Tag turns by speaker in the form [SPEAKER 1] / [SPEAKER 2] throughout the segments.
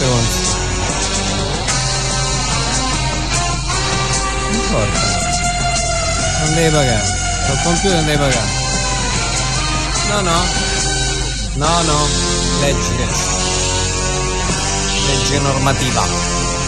[SPEAKER 1] stronzi. Non importa. Non devi pagare. Col computer non devi pagare. No, no. No, no. Leggi. Legge normativa.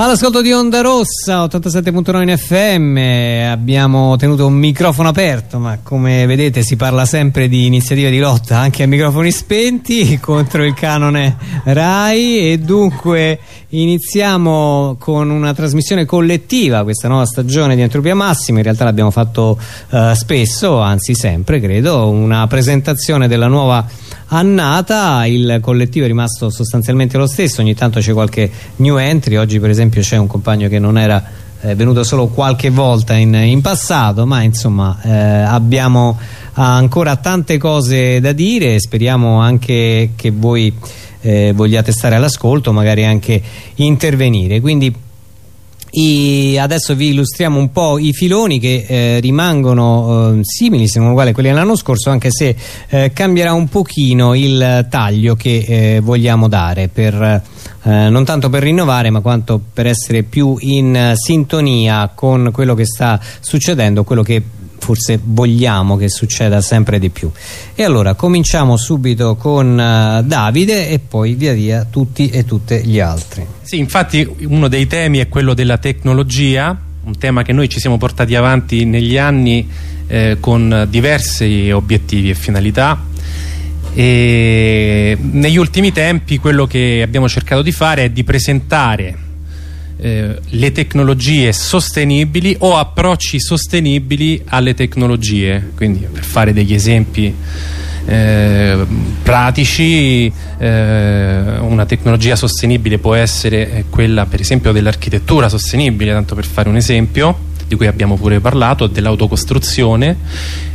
[SPEAKER 1] All'ascolto di Onda Rossa 87.9 in FM abbiamo tenuto un microfono aperto ma come vedete si parla sempre di iniziative di lotta anche a microfoni spenti contro il canone RAI. E dunque iniziamo con una trasmissione collettiva questa nuova stagione di Entropia Massima. In realtà l'abbiamo fatto eh, spesso anzi sempre credo una presentazione della nuova annata il collettivo è rimasto sostanzialmente lo stesso ogni tanto c'è qualche new entry oggi per esempio c'è un compagno che non era eh, venuto solo qualche volta in, in passato ma insomma eh, abbiamo ancora tante cose da dire speriamo anche che voi eh, vogliate stare all'ascolto magari anche intervenire. Quindi i, adesso vi illustriamo un po' i filoni che eh, rimangono eh, simili se non uguali a quelli dell'anno scorso anche se eh, cambierà un pochino il taglio che eh, vogliamo dare per, eh, non tanto per rinnovare ma quanto per essere più in sintonia con quello che sta succedendo quello che forse vogliamo che succeda sempre di più. E allora cominciamo subito con uh, Davide e poi via via tutti e tutte gli altri.
[SPEAKER 2] Sì infatti uno dei temi è quello della tecnologia un tema che noi ci siamo portati avanti negli anni eh, con diversi obiettivi e finalità. E negli ultimi tempi quello che abbiamo cercato di fare è di presentare eh, le tecnologie sostenibili o approcci sostenibili alle tecnologie. Quindi per fare degli esempi eh, pratici eh, una tecnologia sostenibile può essere quella per esempio dell'architettura sostenibile tanto per fare un esempio di cui abbiamo pure parlato dell'autocostruzione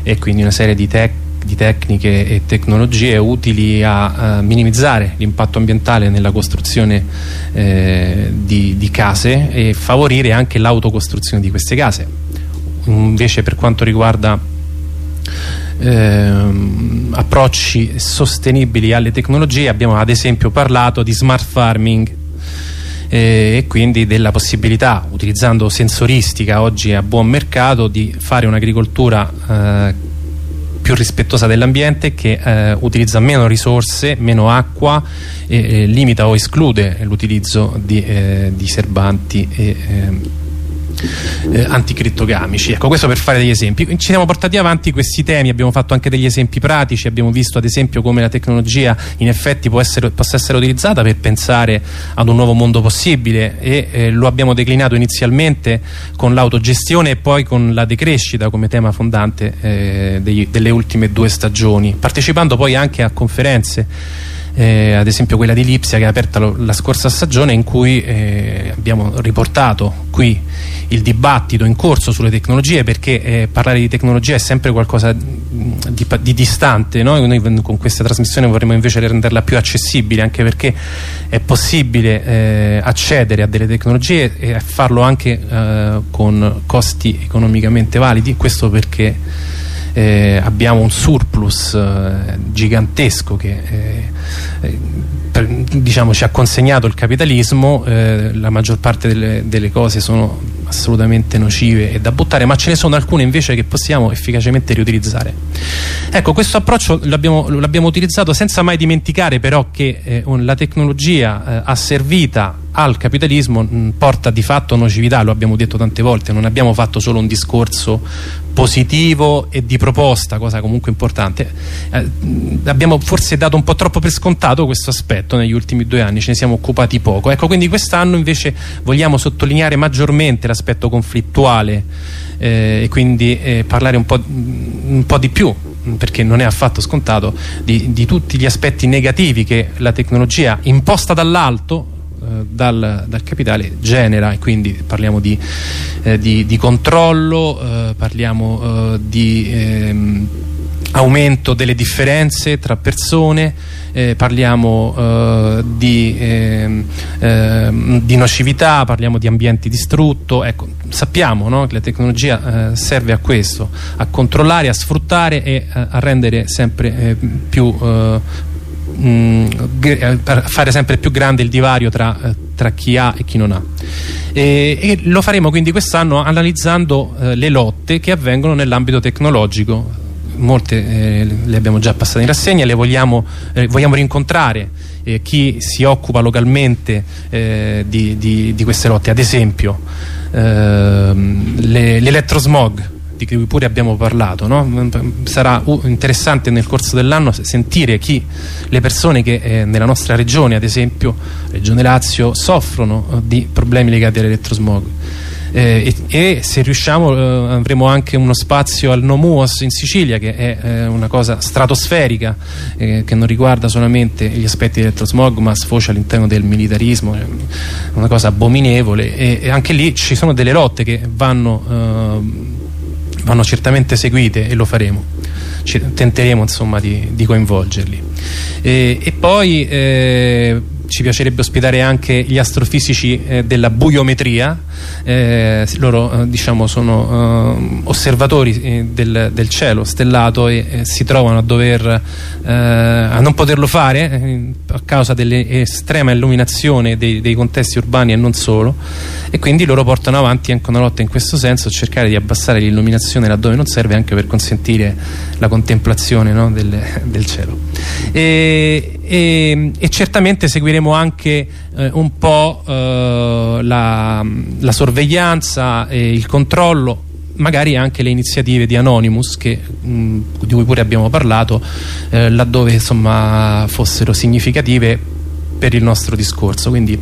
[SPEAKER 2] e quindi una serie di tecniche di tecniche e tecnologie utili a, a minimizzare l'impatto ambientale nella costruzione eh, di, di, case e favorire anche l'autocostruzione di queste case. Invece per quanto riguarda eh, approcci sostenibili alle tecnologie abbiamo ad esempio parlato di smart farming eh, e quindi della possibilità utilizzando sensoristica oggi a buon mercato di fare un'agricoltura eh, più rispettosa dell'ambiente che eh, utilizza meno risorse, meno acqua e, e limita o esclude l'utilizzo di, eh, di, serbanti e ehm, eh, anticrittogamici. Ecco, questo per fare degli esempi. Ci siamo portati avanti questi temi, abbiamo fatto anche degli esempi pratici, abbiamo visto ad esempio come la tecnologia in effetti essere, possa essere utilizzata per pensare ad un nuovo mondo possibile e eh, lo abbiamo declinato inizialmente con l'autogestione e poi con la decrescita come tema fondante eh, degli, delle ultime due stagioni, partecipando poi anche a conferenze eh, ad esempio quella di Lipsia che è aperta lo, la scorsa stagione in cui eh, abbiamo riportato qui il dibattito in corso sulle tecnologie perché eh, parlare di tecnologia è sempre qualcosa di, di distante no? noi con questa trasmissione vorremmo invece renderla più accessibile anche perché è possibile eh, accedere a delle tecnologie e farlo anche eh, con costi economicamente validi questo perché eh, abbiamo un surplus eh, gigantesco che eh, eh, per, diciamo, ci ha consegnato il capitalismo eh, la maggior parte delle, delle, cose sono assolutamente nocive e da buttare ma ce ne sono alcune invece che possiamo efficacemente riutilizzare. Ecco questo approccio l'abbiamo utilizzato senza mai dimenticare però che eh, la tecnologia eh, asservita al capitalismo mh, porta di fatto nocività lo abbiamo detto tante volte non abbiamo fatto solo un discorso positivo e di proposta cosa comunque importante. Eh, abbiamo forse dato un po' troppo per scontato questo aspetto negli ultimi due anni ce ne siamo occupati poco. Ecco quindi quest'anno invece vogliamo sottolineare maggiormente l'aspetto conflittuale eh, e quindi eh, parlare un po', un po', di più perché non è affatto scontato di, di tutti gli aspetti negativi che la tecnologia imposta dall'alto dal, dal, capitale genera e quindi parliamo di, eh, di, di controllo, eh, parliamo eh, di ehm, aumento delle differenze tra persone, eh, parliamo eh, di, eh, di, nocività, parliamo di ambienti distrutto, ecco, sappiamo no, che la tecnologia eh, serve a questo, a controllare, a sfruttare e a, rendere sempre eh, più mh, mm, fare sempre più grande il divario tra, tra, chi ha e chi non ha. E, e lo faremo quindi quest'anno analizzando eh, le lotte che avvengono nell'ambito tecnologico. Molte eh, le abbiamo già passate in rassegna, le vogliamo, eh, vogliamo rincontrare eh, chi si occupa localmente eh, di, di, di, queste lotte, ad esempio ehm, l'elettrosmog di cui pure abbiamo parlato no? sarà interessante nel corso dell'anno sentire chi le persone che eh, nella nostra regione ad esempio Regione Lazio soffrono eh, di problemi legati all'elettrosmog eh, e, e, se riusciamo eh, avremo anche uno spazio al Nomuos in Sicilia che è eh, una cosa stratosferica eh, che non riguarda solamente gli aspetti dell'elettrosmog ma sfocia all'interno del militarismo una cosa abominevole e, e, anche lì ci sono delle lotte che vanno, eh, vanno certamente seguite e lo faremo. Tenteremo insomma di, di coinvolgerli. E, e poi eh, ci piacerebbe ospitare anche gli astrofisici eh, della buiometria. Eh, loro eh, diciamo sono eh, osservatori eh, del, del, cielo stellato e si trovano a dover a non poterlo fare a causa dell'estrema illuminazione dei, dei, contesti urbani e non solo. E quindi loro portano avanti anche una lotta in questo senso cercare di abbassare l'illuminazione laddove non serve anche per consentire la contemplazione no, del, del, cielo. E, e, e certamente seguiremo anche eh, un po' eh, la, la, sorveglianza e il controllo magari anche le iniziative di Anonymous che, mh, di cui pure abbiamo parlato eh, laddove insomma fossero significative per il nostro discorso. Quindi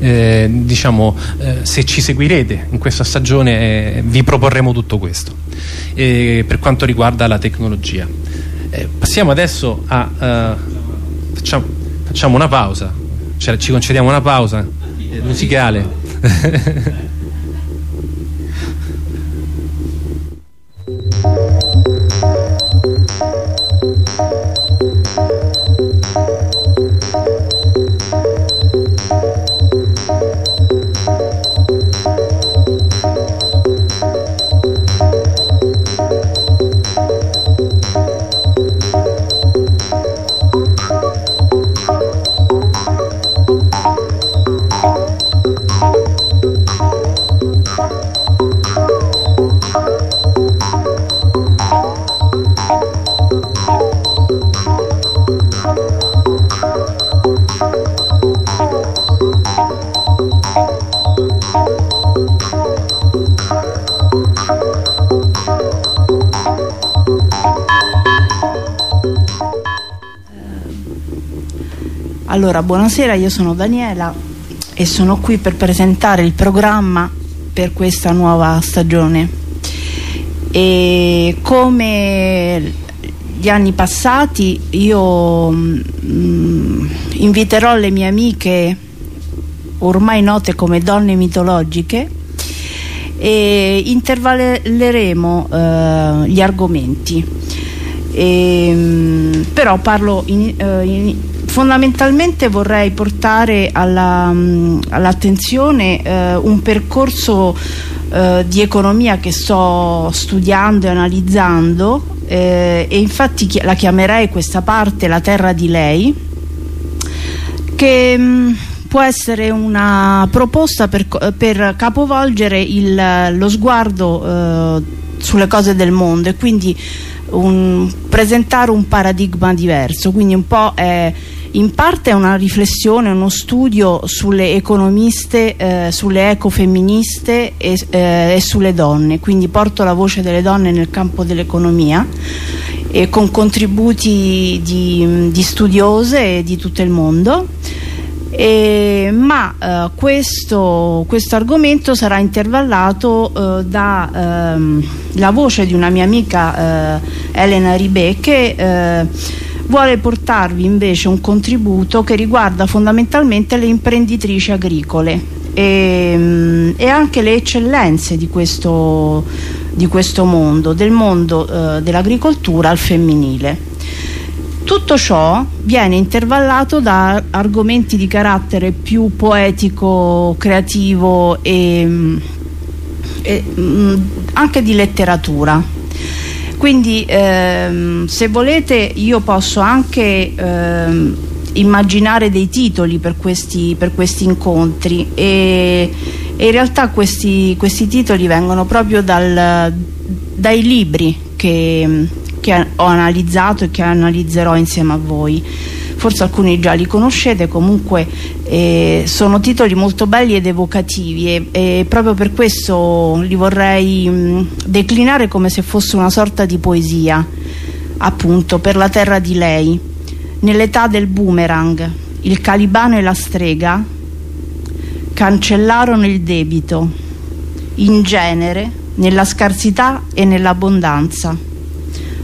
[SPEAKER 2] eh, diciamo eh, se ci seguirete in questa stagione eh, vi proporremo tutto questo. Per quanto riguarda la tecnologia. Eh, passiamo adesso a facciamo, facciamo una pausa. Cioè, ci concediamo una pausa. Musicale
[SPEAKER 3] Allora, buonasera, io sono Daniela e sono qui per presentare il programma per questa nuova stagione. E come gli anni passati io mm, inviterò le mie amiche ormai note come donne mitologiche e intervalleremo eh, gli argomenti. E, mm, però parlo in, eh, in fondamentalmente vorrei portare mm, all'attenzione all eh, un percorso eh, di economia che sto studiando e analizzando eh, e infatti chi la chiamerei questa parte la terra di lei che mh, mm, può essere una proposta per, per capovolgere il, lo sguardo eh, sulle cose del mondo e quindi un, presentare un paradigma diverso. Quindi un po' è in parte è una riflessione, uno studio sulle economiste, eh, sulle ecofemministe e, eh, e, sulle donne, quindi porto la voce delle donne nel campo dell'economia e con contributi di, di, studiose di tutto il mondo. E, ma eh, questo, questo, argomento sarà intervallato eh, dalla ehm, voce di una mia amica eh, Elena Ribè che eh, vuole portarvi invece un contributo che riguarda fondamentalmente le imprenditrici agricole e, mm, e anche le eccellenze di questo, di questo mondo, del mondo eh, dell'agricoltura al femminile. Tutto ciò viene intervallato da argomenti di carattere più poetico, creativo e, mm, e mm, anche di letteratura. Quindi ehm, se volete io posso anche ehm, immaginare dei titoli per questi, per questi incontri. E, e, in realtà questi, questi titoli vengono proprio dal, dai libri che, che ho analizzato e che analizzerò insieme a voi forse alcuni già li conoscete comunque eh, sono titoli molto belli ed evocativi e, e proprio per questo li vorrei mh, declinare come se fosse una sorta di poesia appunto per la terra di lei. Nell'età del boomerang il calibano e la strega cancellarono il debito in genere nella scarsità e nell'abbondanza.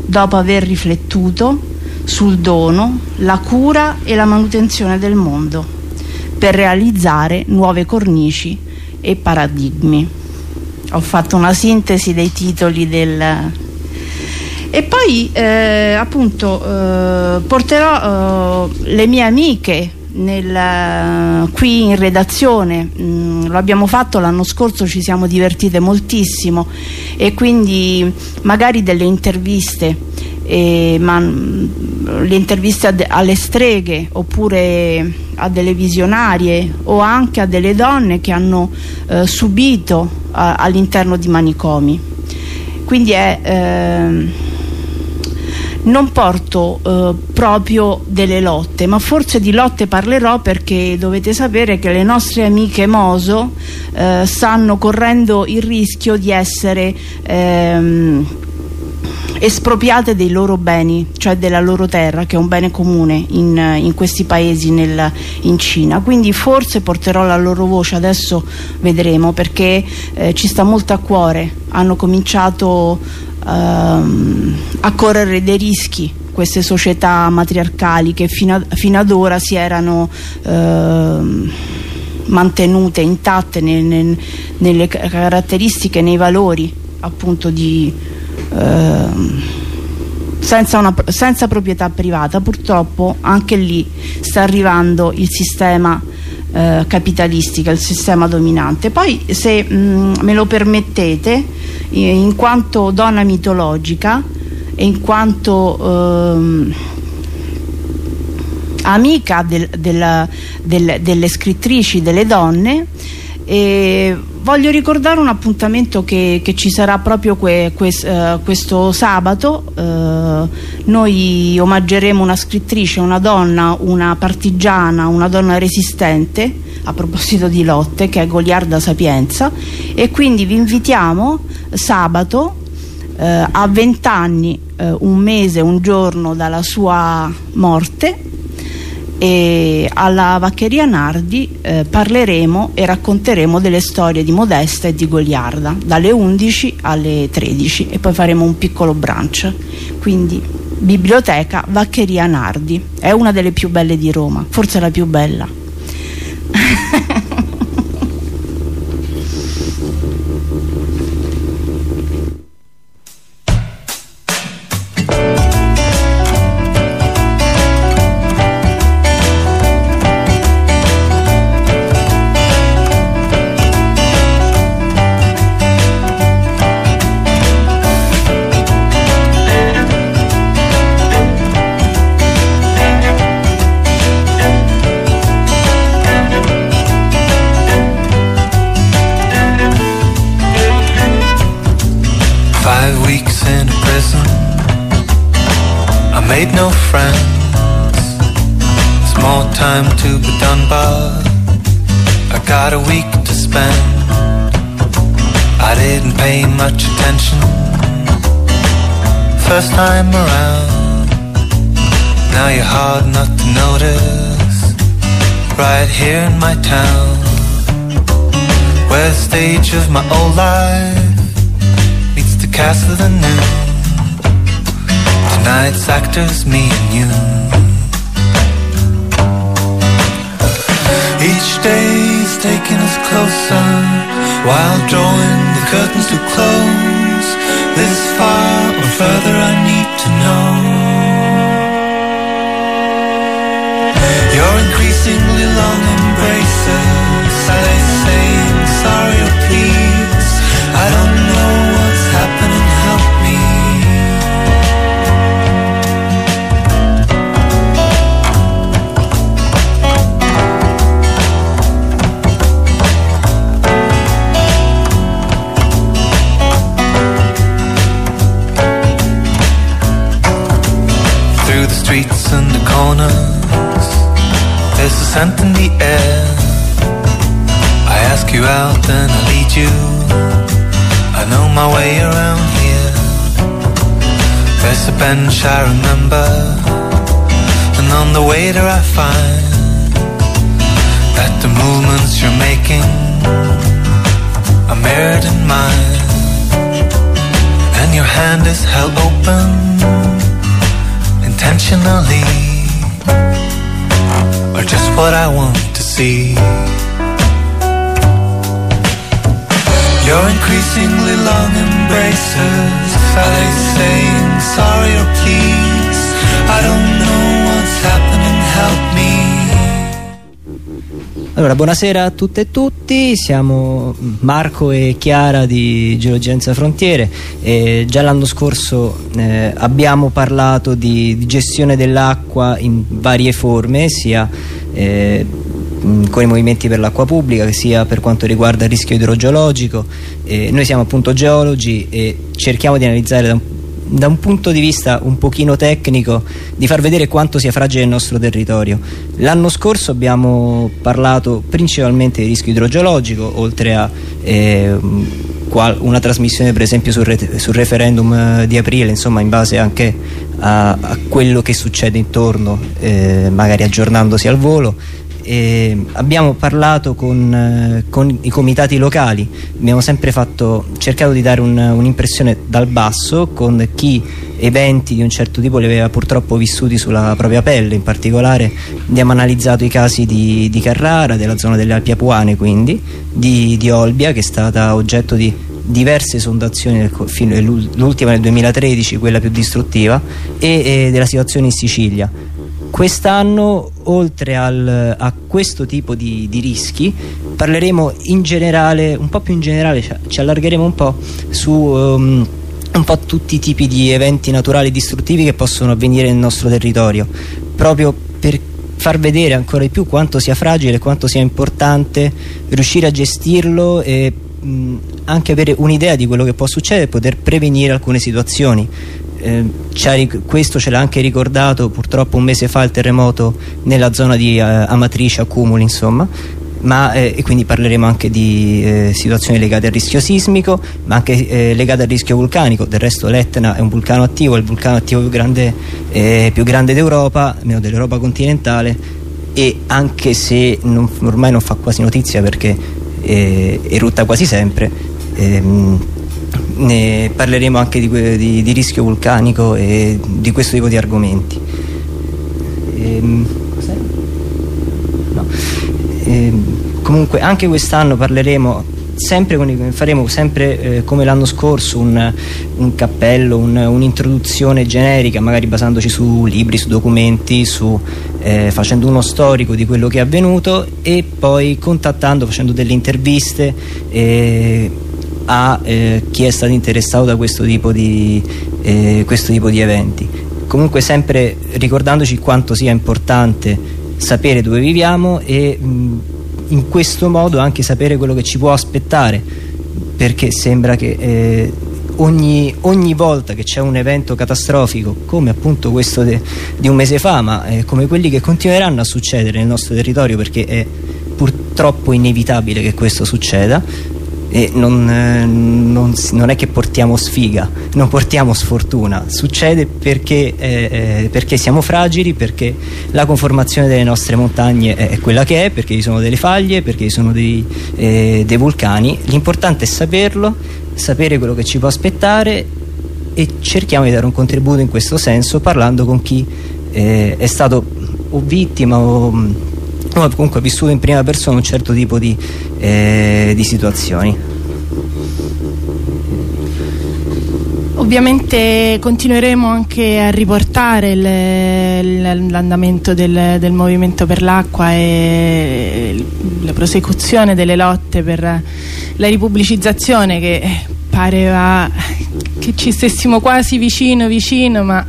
[SPEAKER 3] Dopo aver riflettuto sul dono, la cura e la manutenzione del mondo per realizzare nuove cornici e paradigmi. Ho fatto una sintesi dei titoli del... E poi eh, appunto eh, porterò eh, le mie amiche nel, qui in redazione mm, lo abbiamo fatto l'anno scorso ci siamo divertite moltissimo e quindi magari delle interviste eh, ma, mm, le interviste alle streghe oppure a delle visionarie o anche a delle donne che hanno eh, subito all'interno di manicomi. Quindi è eh, non porto eh, proprio delle lotte ma forse di lotte parlerò perché dovete sapere che le nostre amiche Moso eh, stanno correndo il rischio di essere ehm, espropriate dei loro beni, cioè della loro terra, che è un bene comune in, in questi paesi nel, in Cina. Quindi forse porterò la loro voce, adesso vedremo, perché eh, ci sta molto a cuore. Hanno cominciato ehm, a correre dei rischi queste società matriarcali che fino, a, fino ad ora si erano ehm, mantenute intatte nel, nel, nelle caratteristiche, nei valori appunto di Ehm, senza, una, senza proprietà privata purtroppo anche lì sta arrivando il sistema eh, capitalistico, il sistema dominante. Poi se mh, me lo permettete in quanto donna mitologica e in quanto ehm, amica del, del, del, delle scrittrici, delle donne e voglio ricordare un appuntamento che, che ci sarà proprio que, que, uh, questo sabato. Uh, noi omaggeremo una scrittrice, una donna, una partigiana, una donna resistente a proposito di lotte che è Goliarda Sapienza. E quindi vi invitiamo sabato uh, a vent'anni un mese, un giorno dalla sua morte e alla Vaccheria Nardi eh, parleremo e racconteremo delle storie di Modesta e di Goliarda dalle 11 alle 13 e poi faremo un piccolo brunch. Quindi biblioteca Vaccheria Nardi è una delle più belle di Roma forse la più bella no friends.
[SPEAKER 4] It's more time to be done, but I got a week to spend. I didn't pay much attention first time around. Now you're hard not to notice, right here in my town. Where the stage of my old life meets the castle of the new. Tonight's actors, me and you. Each day's taking us closer while drawing the curtains to close This far or further, I need to know. Your increasingly long embraces, scent in the air. I ask you out, then I lead you. I know my way around here. There's a bench I remember, and on the way there I find that the movements you're making are mirrored in mine, and your hand is held open intentionally or just what I want to see. Your increasingly long embraces, are they saying sorry or please? I don't know what's happening, help me.
[SPEAKER 5] Allora, buonasera a tutte e tutti, siamo Marco e Chiara di Geologia Frontiere. Eh, già l'anno scorso eh, abbiamo parlato di, di gestione dell'acqua in varie forme, sia eh, con i movimenti per l'acqua pubblica, sia per quanto riguarda il rischio idrogeologico. Eh, noi siamo appunto geologi e cerchiamo di analizzare da un da un punto di vista un pochino tecnico di far vedere quanto sia fragile il nostro territorio. L'anno scorso abbiamo parlato principalmente di rischio idrogeologico, oltre a eh, una trasmissione per esempio sul, re- sul referendum eh, di aprile, insomma in base anche a, a quello che succede intorno, eh, magari aggiornandosi al volo. E abbiamo parlato con, eh, con i comitati locali, abbiamo sempre fatto, cercato di dare un- un'impressione dal basso con chi eventi di un certo tipo li aveva purtroppo vissuti sulla propria pelle, in particolare abbiamo analizzato i casi di, di Carrara, della zona delle Alpi Apuane quindi, di, di Olbia che è stata oggetto di diverse fino- l'ultima nel 2013, quella più distruttiva, e, e della situazione in Sicilia. Quest'anno, oltre al- a questo tipo di, di rischi, parleremo in generale, un po' più in generale, ci, ci allargheremo un po' su ehm, un po' tutti i tipi di eventi naturali distruttivi che possono avvenire nel nostro territorio, proprio per far vedere ancora di più quanto sia fragile quanto sia importante riuscire a gestirlo e mh, anche avere un'idea di quello che può succedere e poter prevenire alcune situazioni. Eh, questo ce l'ha anche ricordato purtroppo un mese fa il terremoto nella zona di eh, Amatrice, Accumuli insomma. Ma, eh, e quindi parleremo anche di eh, situazioni legate al rischio sismico ma anche eh, legate al rischio vulcanico. Del resto l'Etna è un vulcano attivo è il vulcano attivo più grande, eh, grande d'Europa almeno dell'Europa continentale. E anche se non- ormai non fa quasi notizia perché eh, erutta quasi sempre ehm, ne parleremo anche di, di- di rischio vulcanico e di questo tipo di argomenti Ehm? No. Ehm, comunque anche quest'anno parleremo sempre con faremo sempre eh, come l'anno scorso un, un cappello, un- un'introduzione generica, magari basandoci su libri, su documenti, su, eh, facendo uno storico di quello che è avvenuto e poi contattando, facendo delle interviste eh, a eh, chi è stato interessato da questo tipo di, eh, questo tipo di eventi. Comunque sempre ricordandoci quanto sia importante sapere dove viviamo e mh, in questo modo anche sapere quello che ci può aspettare perché sembra che eh, ogni, ogni volta che c'è un evento catastrofico come appunto questo de- di un mese fa ma eh, come quelli che continueranno a succedere nel nostro territorio perché è purtroppo inevitabile che questo succeda e non, eh, non non è che portiamo sfiga, non portiamo sfortuna, succede perché, eh, eh, perché siamo fragili, perché la conformazione delle nostre montagne è, quella che è, perché ci sono delle faglie, perché ci sono dei, eh, dei vulcani, l'importante è saperlo, sapere quello che ci può aspettare e cerchiamo di dare un contributo in questo senso parlando con chi eh, è stato o vittima o o comunque ha vissuto in prima persona un certo tipo di, eh, di situazioni.
[SPEAKER 6] Ovviamente continueremo anche a riportare l'andamento del, del, movimento per l'acqua e la prosecuzione delle lotte per la ripubblicizzazione che pareva che ci stessimo quasi vicino vicino ma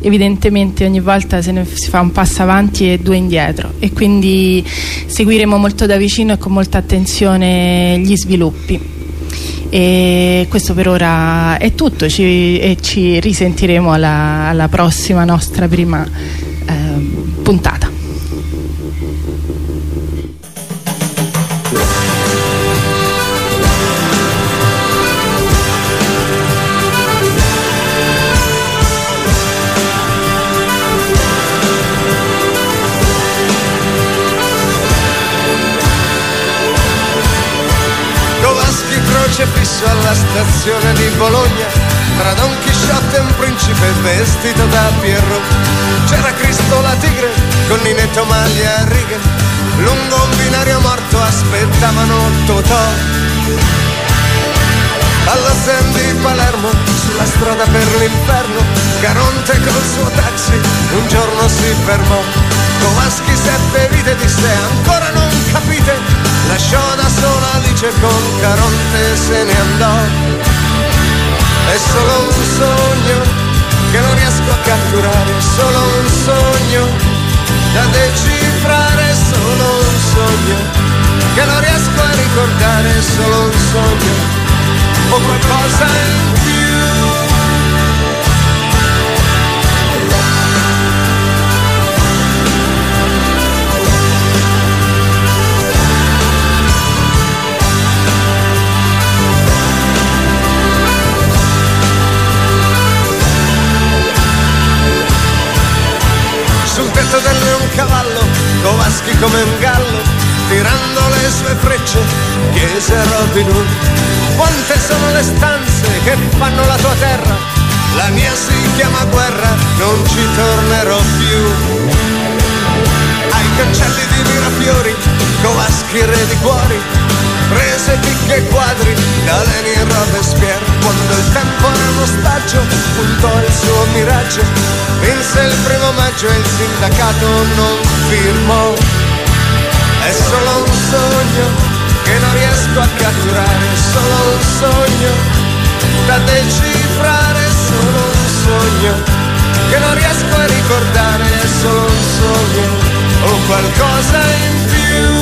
[SPEAKER 6] evidentemente ogni volta se ne si fa un passo avanti e due indietro. E quindi seguiremo molto da vicino e con molta attenzione gli sviluppi. E questo per ora è tutto ci, e ci risentiremo alla, alla prossima nostra prima eh, puntata
[SPEAKER 7] stazione di Bologna tra Don Chisciotte e un principe vestito da Pierrot. C'era Cristo la tigre con Ninetto maglia a righe. Lungo un binario morto aspettavano Totò alla stand di Palermo sulla strada per l'inferno Caronte col suo taxi un giorno si fermò. Covaschi sette vite disse ancora non capite lasciò da sola Alice con Caronte se ne andò. È solo un sogno che non riesco a catturare, solo un sogno da decifrare, solo un sogno che non riesco a ricordare, solo un sogno o qualcosa in più. Come un gallo, tirando le sue frecce, chiese Robin Hood. Quante sono le stanze che fanno la tua terra? La mia si chiama guerra, non ci tornerò più. Ai cancelli di Mirafiori, Covaschi re di cuori, prese picche e quadri da Leni e Robespierre quando il tempo era uno stagio puntò il suo miraggio vinse il primo maggio e il sindacato non firmò è solo un sogno che non riesco a catturare solo un sogno da decifrare solo un sogno che non riesco a ricordare è solo un sogno o qualcosa in più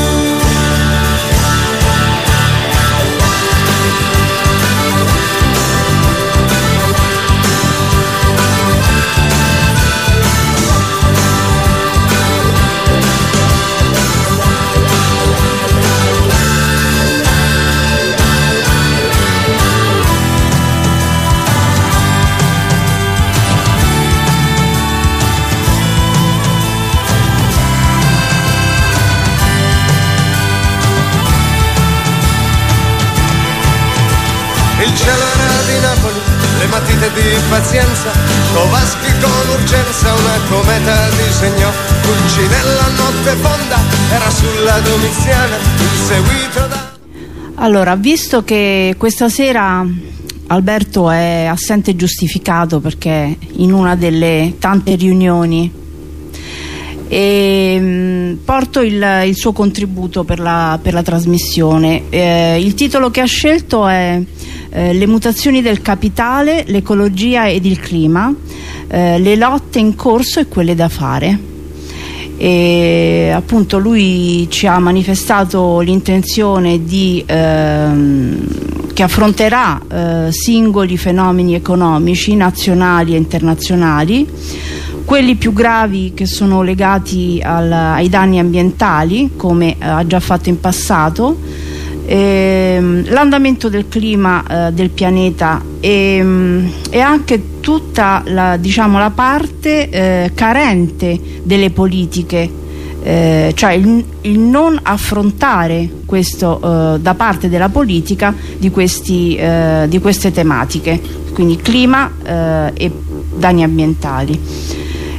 [SPEAKER 7] pazienza, Covaschi con urgenza una cometa disegnò, Pulcinella notte fonda era sulla Domiziana, inseguito da...
[SPEAKER 3] Allora, visto che questa sera Alberto è assente giustificato perché in una delle tante riunioni e mh, mm, porto il, il, suo contributo per la, per la trasmissione. Eh, il titolo che ha scelto è eh, Le mutazioni del capitale, l'ecologia ed il clima, eh, le lotte in corso e quelle da fare. E appunto lui ci ha manifestato l'intenzione di ehm, che affronterà eh, singoli fenomeni economici nazionali e internazionali. Quelli più gravi che sono legati al, ai danni ambientali come eh, ha già fatto in passato ehm, l'andamento del clima eh, del pianeta e, ehm, e, anche tutta la, diciamo, la parte eh, carente delle politiche eh, cioè il, il, non affrontare questo eh, da parte della politica di, questi, eh, di queste tematiche. Quindi clima eh, e danni ambientali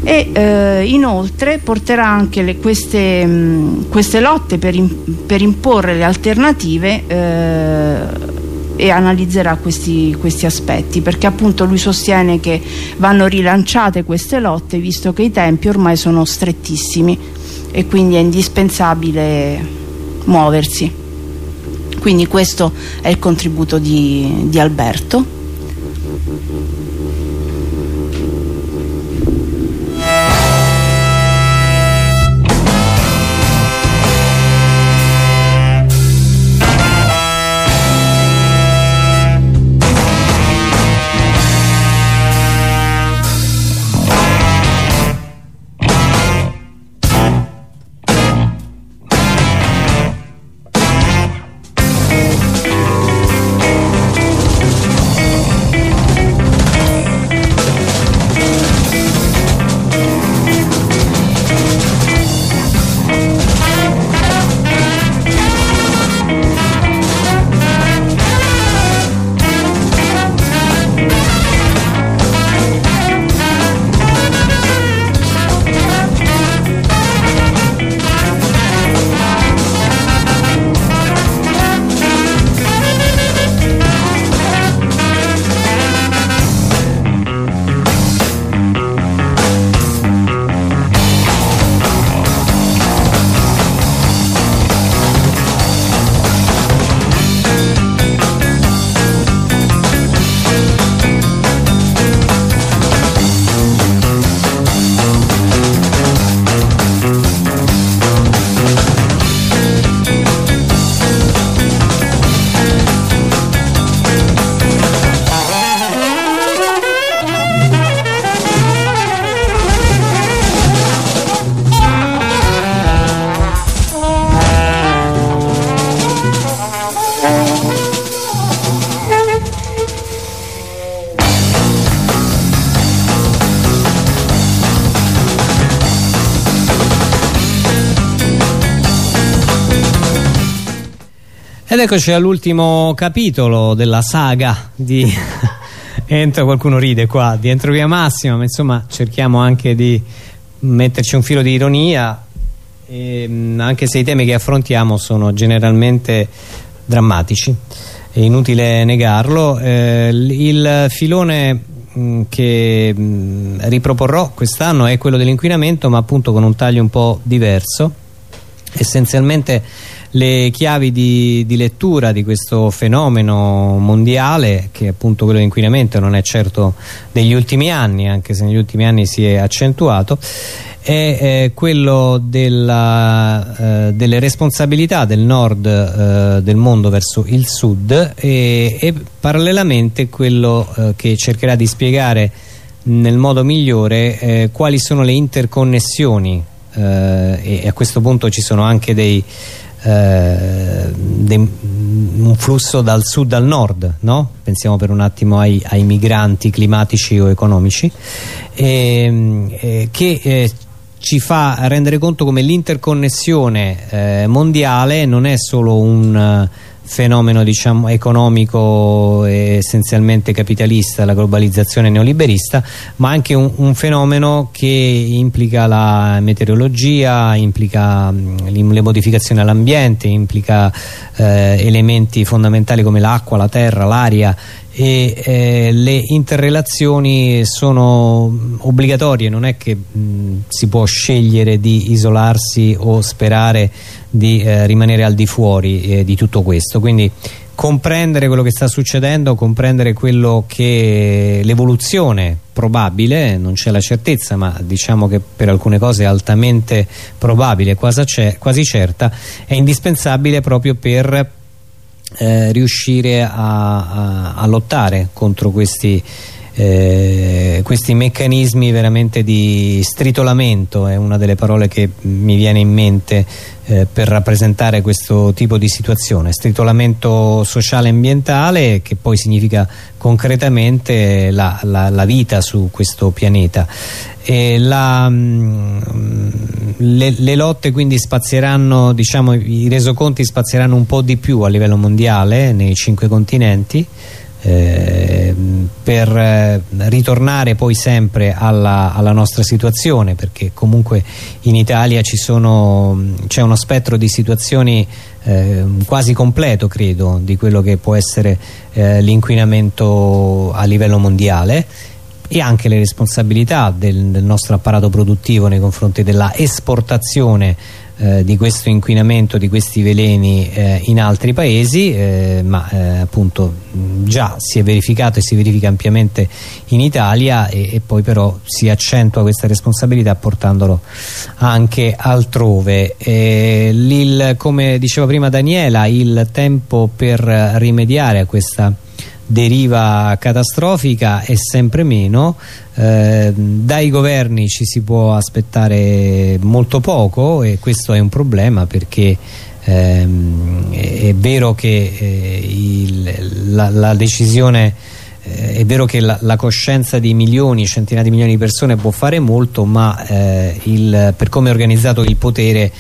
[SPEAKER 3] e eh, inoltre porterà anche le, queste, mh, queste, lotte per, in, per, imporre le alternative eh, e analizzerà questi, questi aspetti perché appunto lui sostiene che vanno rilanciate queste lotte visto che i tempi ormai sono strettissimi e quindi è indispensabile muoversi. Quindi questo è il contributo di, di Alberto
[SPEAKER 1] Ed eccoci all'ultimo capitolo della saga di Entro, qualcuno ride qua, di Entropia Massima, ma insomma cerchiamo anche di metterci un filo di ironia, e, mm, anche se i temi che affrontiamo sono generalmente drammatici, è inutile negarlo. Eh, il filone mh, mm, che mh, mm, riproporrò quest'anno è quello dell'inquinamento, ma appunto con un taglio un po' diverso. Essenzialmente le chiavi di, di, lettura di questo fenomeno mondiale che appunto quello dell'inquinamento non è certo degli ultimi anni anche se negli ultimi anni si è accentuato è eh, quello della, eh, delle responsabilità del nord eh, del mondo verso il sud e, e parallelamente quello eh, che cercherà di spiegare nel modo migliore eh, quali sono le interconnessioni eh, e a questo punto ci sono anche dei eh, un flusso dal sud al nord no? pensiamo per un attimo ai, ai migranti climatici o economici eh, che eh, ci fa rendere conto come l'interconnessione eh, mondiale non è solo un fenomeno diciamo, economico essenzialmente capitalista, la globalizzazione neoliberista, ma anche un, un fenomeno che implica la meteorologia, implica mh, le modificazioni all'ambiente, implica eh, elementi fondamentali come l'acqua, la terra, l'aria e eh, le interrelazioni sono obbligatorie, non è che mh, si può scegliere di isolarsi o sperare di eh, rimanere al di fuori eh, di tutto questo, quindi comprendere quello che sta succedendo, comprendere quello che l'evoluzione probabile, non c'è la certezza ma diciamo che per alcune cose è altamente probabile, quasi, quasi certa, è indispensabile proprio per eh, riuscire a, a, a, lottare contro questi, questi meccanismi veramente di stritolamento è una delle parole che mi viene in mente eh, per rappresentare questo tipo di situazione. Stritolamento sociale e ambientale che poi significa concretamente la, la, la vita su questo pianeta. La, mh, mm, le, le, lotte quindi spazieranno diciamo i resoconti spazieranno un po' di più a livello mondiale nei cinque continenti eh, per eh, ritornare poi sempre alla, alla, nostra situazione perché comunque in Italia c'è uno spettro di situazioni eh, quasi completo credo di quello che può essere eh, l'inquinamento a livello mondiale e anche le responsabilità del, del nostro apparato produttivo nei confronti della esportazione eh, di questo inquinamento, di questi veleni eh, in altri paesi eh, ma eh, appunto già si è verificato e si verifica ampiamente in Italia e, e, poi però si accentua questa responsabilità portandolo anche altrove. Il, come diceva prima Daniela il tempo per rimediare a questa deriva catastrofica è sempre meno eh, dai governi ci si può aspettare molto poco e questo è un problema perché ehm, è, vero che eh, il, la, la, decisione eh, è vero che la, la, coscienza di milioni, centinaia di milioni di persone può fare molto ma eh, il, per come è organizzato il potere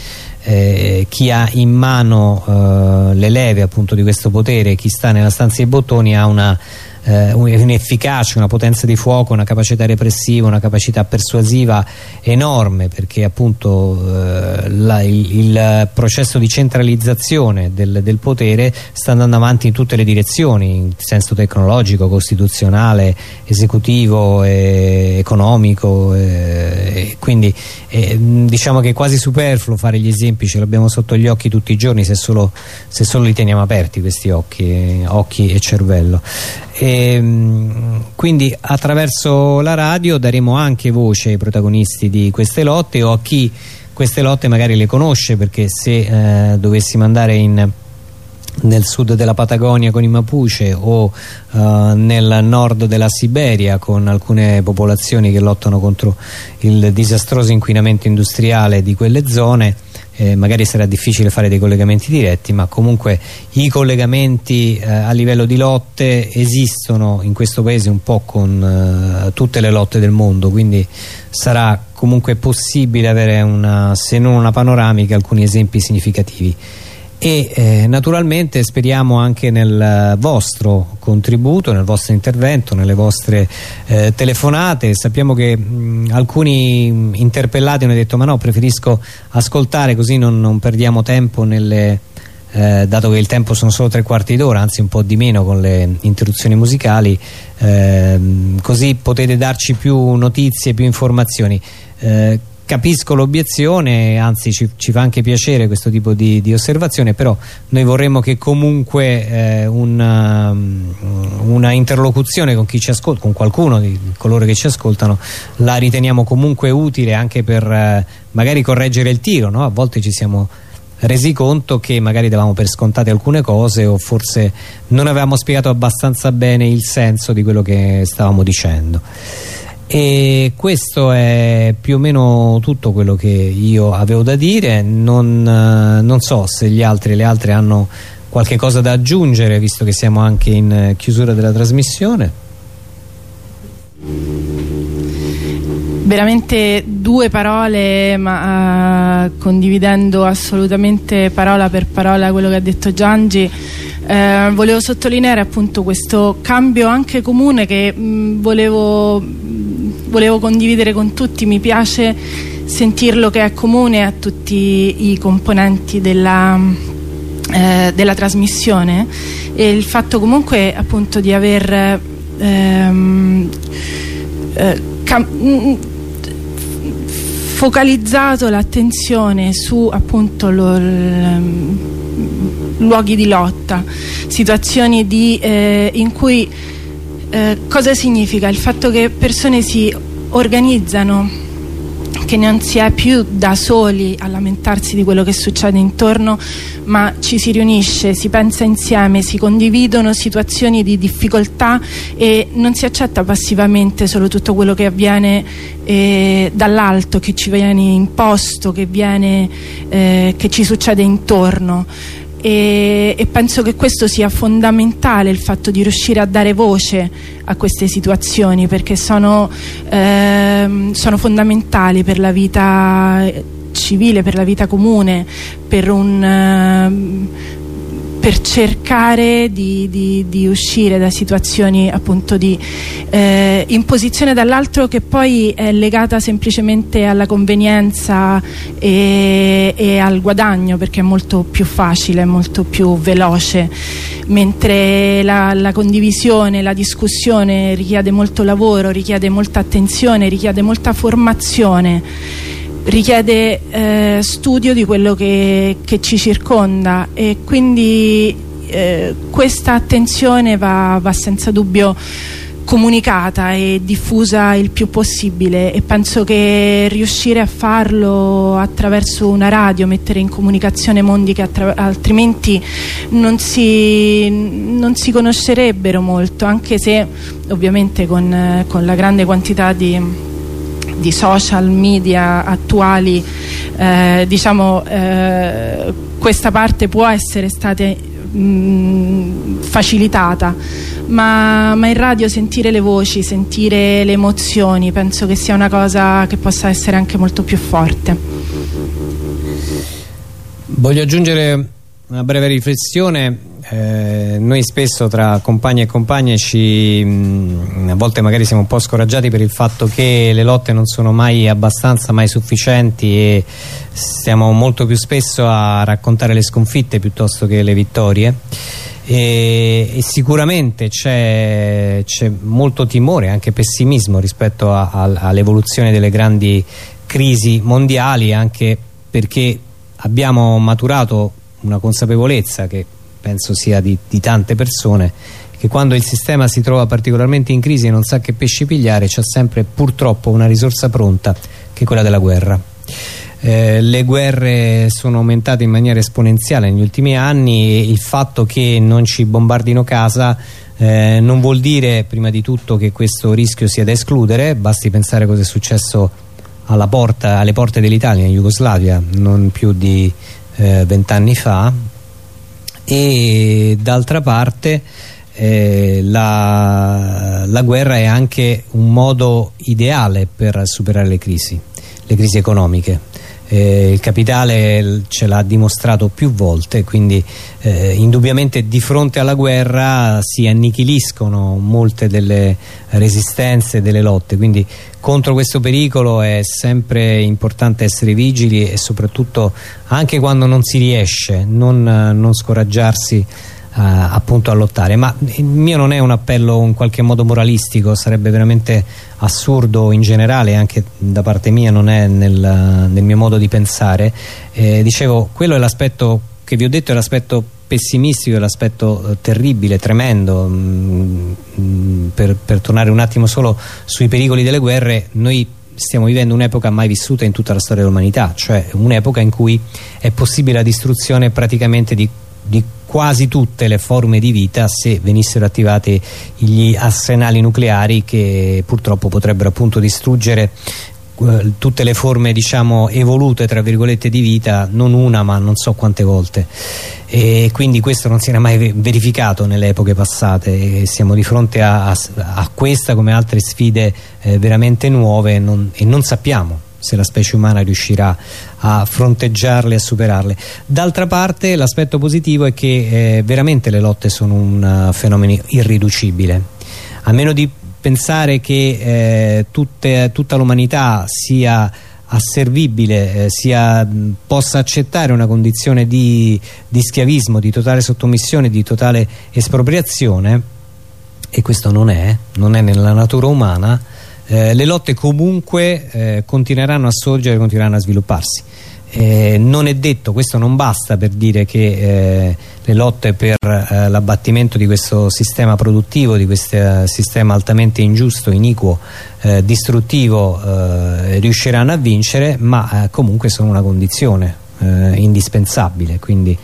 [SPEAKER 1] eh, chi ha in mano eh, le leve appunto di questo potere, chi sta nella stanza dei bottoni ha una eh, un'efficacia, una potenza di fuoco, una capacità repressiva, una capacità persuasiva enorme perché appunto eh, la, il, il, processo di centralizzazione del, del, potere sta andando avanti in tutte le direzioni, in senso tecnologico, costituzionale, esecutivo, eh, economico e quindi diciamo che è quasi superfluo fare gli esempi, ce l'abbiamo sotto gli occhi tutti i giorni se solo, se solo li teniamo aperti questi occhi, occhi e cervello. E, ehm, quindi attraverso la radio daremo anche voce ai protagonisti di queste lotte o a chi queste lotte magari le conosce perché se eh, dovessimo andare in nel sud della Patagonia con i Mapuche o uh, nel nord della Siberia con alcune popolazioni che lottano contro il disastroso inquinamento industriale di quelle zone eh, magari sarà difficile fare dei collegamenti diretti ma comunque i collegamenti eh, a livello di lotte esistono in questo paese un po' con eh, tutte le lotte del mondo quindi sarà comunque possibile avere una, se non una panoramica alcuni esempi significativi e eh, naturalmente speriamo anche nel vostro contributo, nel vostro intervento, nelle vostre eh, telefonate. Sappiamo che mh, alcuni interpellati hanno detto ma no preferisco ascoltare così non, non perdiamo tempo nelle, eh, dato che il tempo sono solo tre quarti d'ora, anzi un po' di meno con le interruzioni musicali, ehm, così potete darci più notizie, più informazioni. Capisco l'obiezione anzi ci, ci, fa anche piacere questo tipo di, di osservazione però noi vorremmo che comunque eh, una, um, una, interlocuzione con chi ci ascolta con qualcuno di coloro che ci ascoltano la riteniamo comunque utile anche per eh, magari correggere il tiro no? a volte ci siamo resi conto che magari davamo per scontate alcune cose o forse non avevamo spiegato abbastanza bene il senso di quello che stavamo dicendo e questo è più o meno tutto quello che io avevo da dire. Non, eh, non so se gli altri e le altre hanno qualche cosa da aggiungere visto che siamo anche in chiusura della trasmissione.
[SPEAKER 6] Veramente due parole ma uh, condividendo assolutamente parola per parola quello che ha detto Giangi uh, volevo sottolineare appunto questo cambio anche comune che mh, volevo volevo condividere con tutti, mi piace sentirlo che è comune a tutti i componenti della, eh, della trasmissione e il fatto comunque appunto di aver ehm, eh, mm, focalizzato l'attenzione su appunto lo, luoghi di lotta, situazioni di, eh, in cui eh, cosa significa? Il fatto che persone si organizzano, che non si è più da soli a lamentarsi di quello che succede intorno, ma ci si riunisce, si pensa insieme, si condividono situazioni di difficoltà e non si accetta passivamente solo tutto quello che avviene eh, dall'alto, che ci viene imposto, che, viene, eh, che ci succede intorno e, e, penso che questo sia fondamentale il fatto di riuscire a dare voce a queste situazioni perché sono, ehm, sono fondamentali per la vita civile, per la vita comune, per un, ehm, per cercare di, di, di, uscire da situazioni appunto di eh, imposizione dall'altro che poi è legata semplicemente alla convenienza e, e, al guadagno perché è molto più facile, molto più veloce. Mentre la, la condivisione, la discussione richiede molto lavoro, richiede molta attenzione, richiede molta formazione richiede eh, studio di quello che, che, ci circonda e quindi eh, questa attenzione va, va, senza dubbio comunicata e diffusa il più possibile e penso che riuscire a farlo attraverso una radio, mettere in comunicazione mondi che altrimenti non si, non si, conoscerebbero molto anche se ovviamente con, con la grande quantità di di social media attuali eh, diciamo eh, questa parte può essere stata mh, facilitata. Ma, ma in radio sentire le voci sentire le emozioni penso che sia una cosa che possa essere anche molto più forte.
[SPEAKER 1] Voglio aggiungere una breve riflessione eh, noi spesso tra compagni e compagne ci, mh, a volte magari siamo un po' scoraggiati per il fatto che le lotte non sono mai abbastanza, mai sufficienti e stiamo molto più spesso a raccontare le sconfitte piuttosto che le vittorie. E, e sicuramente c'è molto timore, anche pessimismo rispetto all'evoluzione delle grandi crisi mondiali anche perché abbiamo maturato una consapevolezza che penso sia di, di tante persone che quando il sistema si trova particolarmente in crisi e non sa che pesci pigliare c'è sempre purtroppo una risorsa pronta che è quella della guerra. Eh, le guerre sono aumentate in maniera esponenziale negli ultimi anni e il fatto che non ci bombardino casa eh, non vuol dire prima di tutto che questo rischio sia da escludere. Basti pensare cosa è successo porta, alle porte dell'Italia in Jugoslavia non più di eh, vent'anni fa e d'altra parte eh, la, la, guerra è anche un modo ideale per superare le crisi, le crisi economiche. Eh, il capitale ce l'ha dimostrato più volte, quindi eh, indubbiamente di fronte alla guerra si annichiliscono molte delle resistenze, delle lotte, quindi contro questo pericolo è sempre importante essere vigili e soprattutto anche quando non si riesce non, non scoraggiarsi appunto a lottare. Ma il mio non è un appello in qualche modo moralistico sarebbe veramente assurdo in generale anche da parte mia non è nel, nel mio modo di pensare. Eh, dicevo quello è l'aspetto che vi ho detto è l'aspetto pessimistico, è l'aspetto eh, terribile, tremendo. Mh, mm, per, per tornare un attimo solo sui pericoli delle guerre noi stiamo vivendo un'epoca mai vissuta in tutta la storia dell'umanità cioè un'epoca in cui è possibile la distruzione praticamente di, di quasi tutte le forme di vita se venissero attivati gli arsenali nucleari che purtroppo potrebbero appunto distruggere eh, tutte le forme diciamo evolute tra virgolette di vita non una ma non so quante volte. E quindi questo non si era mai verificato nelle epoche passate e siamo di fronte a, a, a questa come altre sfide eh, veramente nuove non, e non sappiamo se la specie umana riuscirà a fronteggiarle e a superarle. D'altra parte l'aspetto positivo è che eh, veramente le lotte sono un uh, fenomeno irriducibile. A meno di pensare che eh, tutte, tutta l'umanità sia asservibile, eh, sia, possa accettare una condizione di, di schiavismo, di totale sottomissione, di totale espropriazione, e questo non è, non è nella natura umana, eh, le lotte comunque eh, continueranno a sorgere, continueranno a svilupparsi. Eh, non è detto, questo non basta per dire che eh, le lotte per eh, l'abbattimento di questo sistema produttivo, di questo sistema altamente ingiusto, iniquo, distruttivo riusciranno a vincere ma comunque sono una condizione indispensabile quindi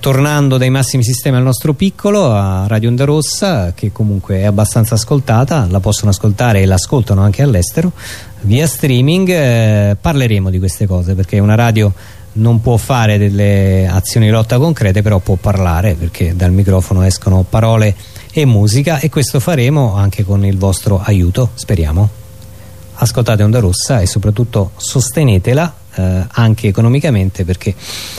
[SPEAKER 1] tornando dai massimi sistemi al nostro piccolo a Radio Onda Rossa che comunque è abbastanza ascoltata la possono ascoltare e l'ascoltano anche all'estero via streaming eh, parleremo di queste cose perché una radio non può fare delle azioni di lotta concrete però può parlare perché dal microfono escono parole e musica e questo faremo anche con il vostro aiuto speriamo. Ascoltate Onda Rossa e soprattutto sostenetela eh, anche economicamente perché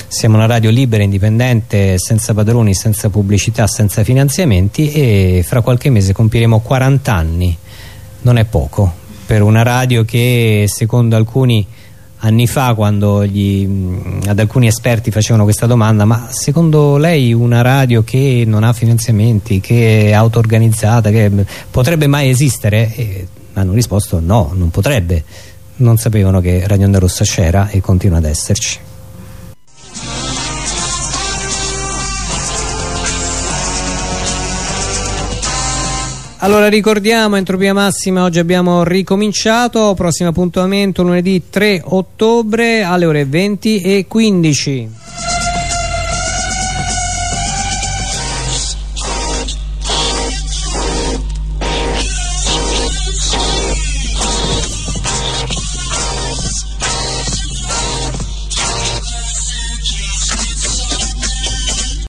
[SPEAKER 1] siamo una radio libera, indipendente, senza padroni, senza pubblicità, senza finanziamenti e fra qualche mese compieremo 40 anni, non è poco, per una radio che secondo alcuni anni fa quando gli, ad alcuni esperti facevano questa domanda ma secondo lei una radio che non ha finanziamenti, che è auto-organizzata, potrebbe mai esistere? E hanno risposto no, non potrebbe non sapevano che Radio Onda Rossa c'era e continua ad esserci. Allora ricordiamo Entropia Massima, oggi abbiamo ricominciato, prossimo appuntamento lunedì 3 ottobre alle ore 20 e 15.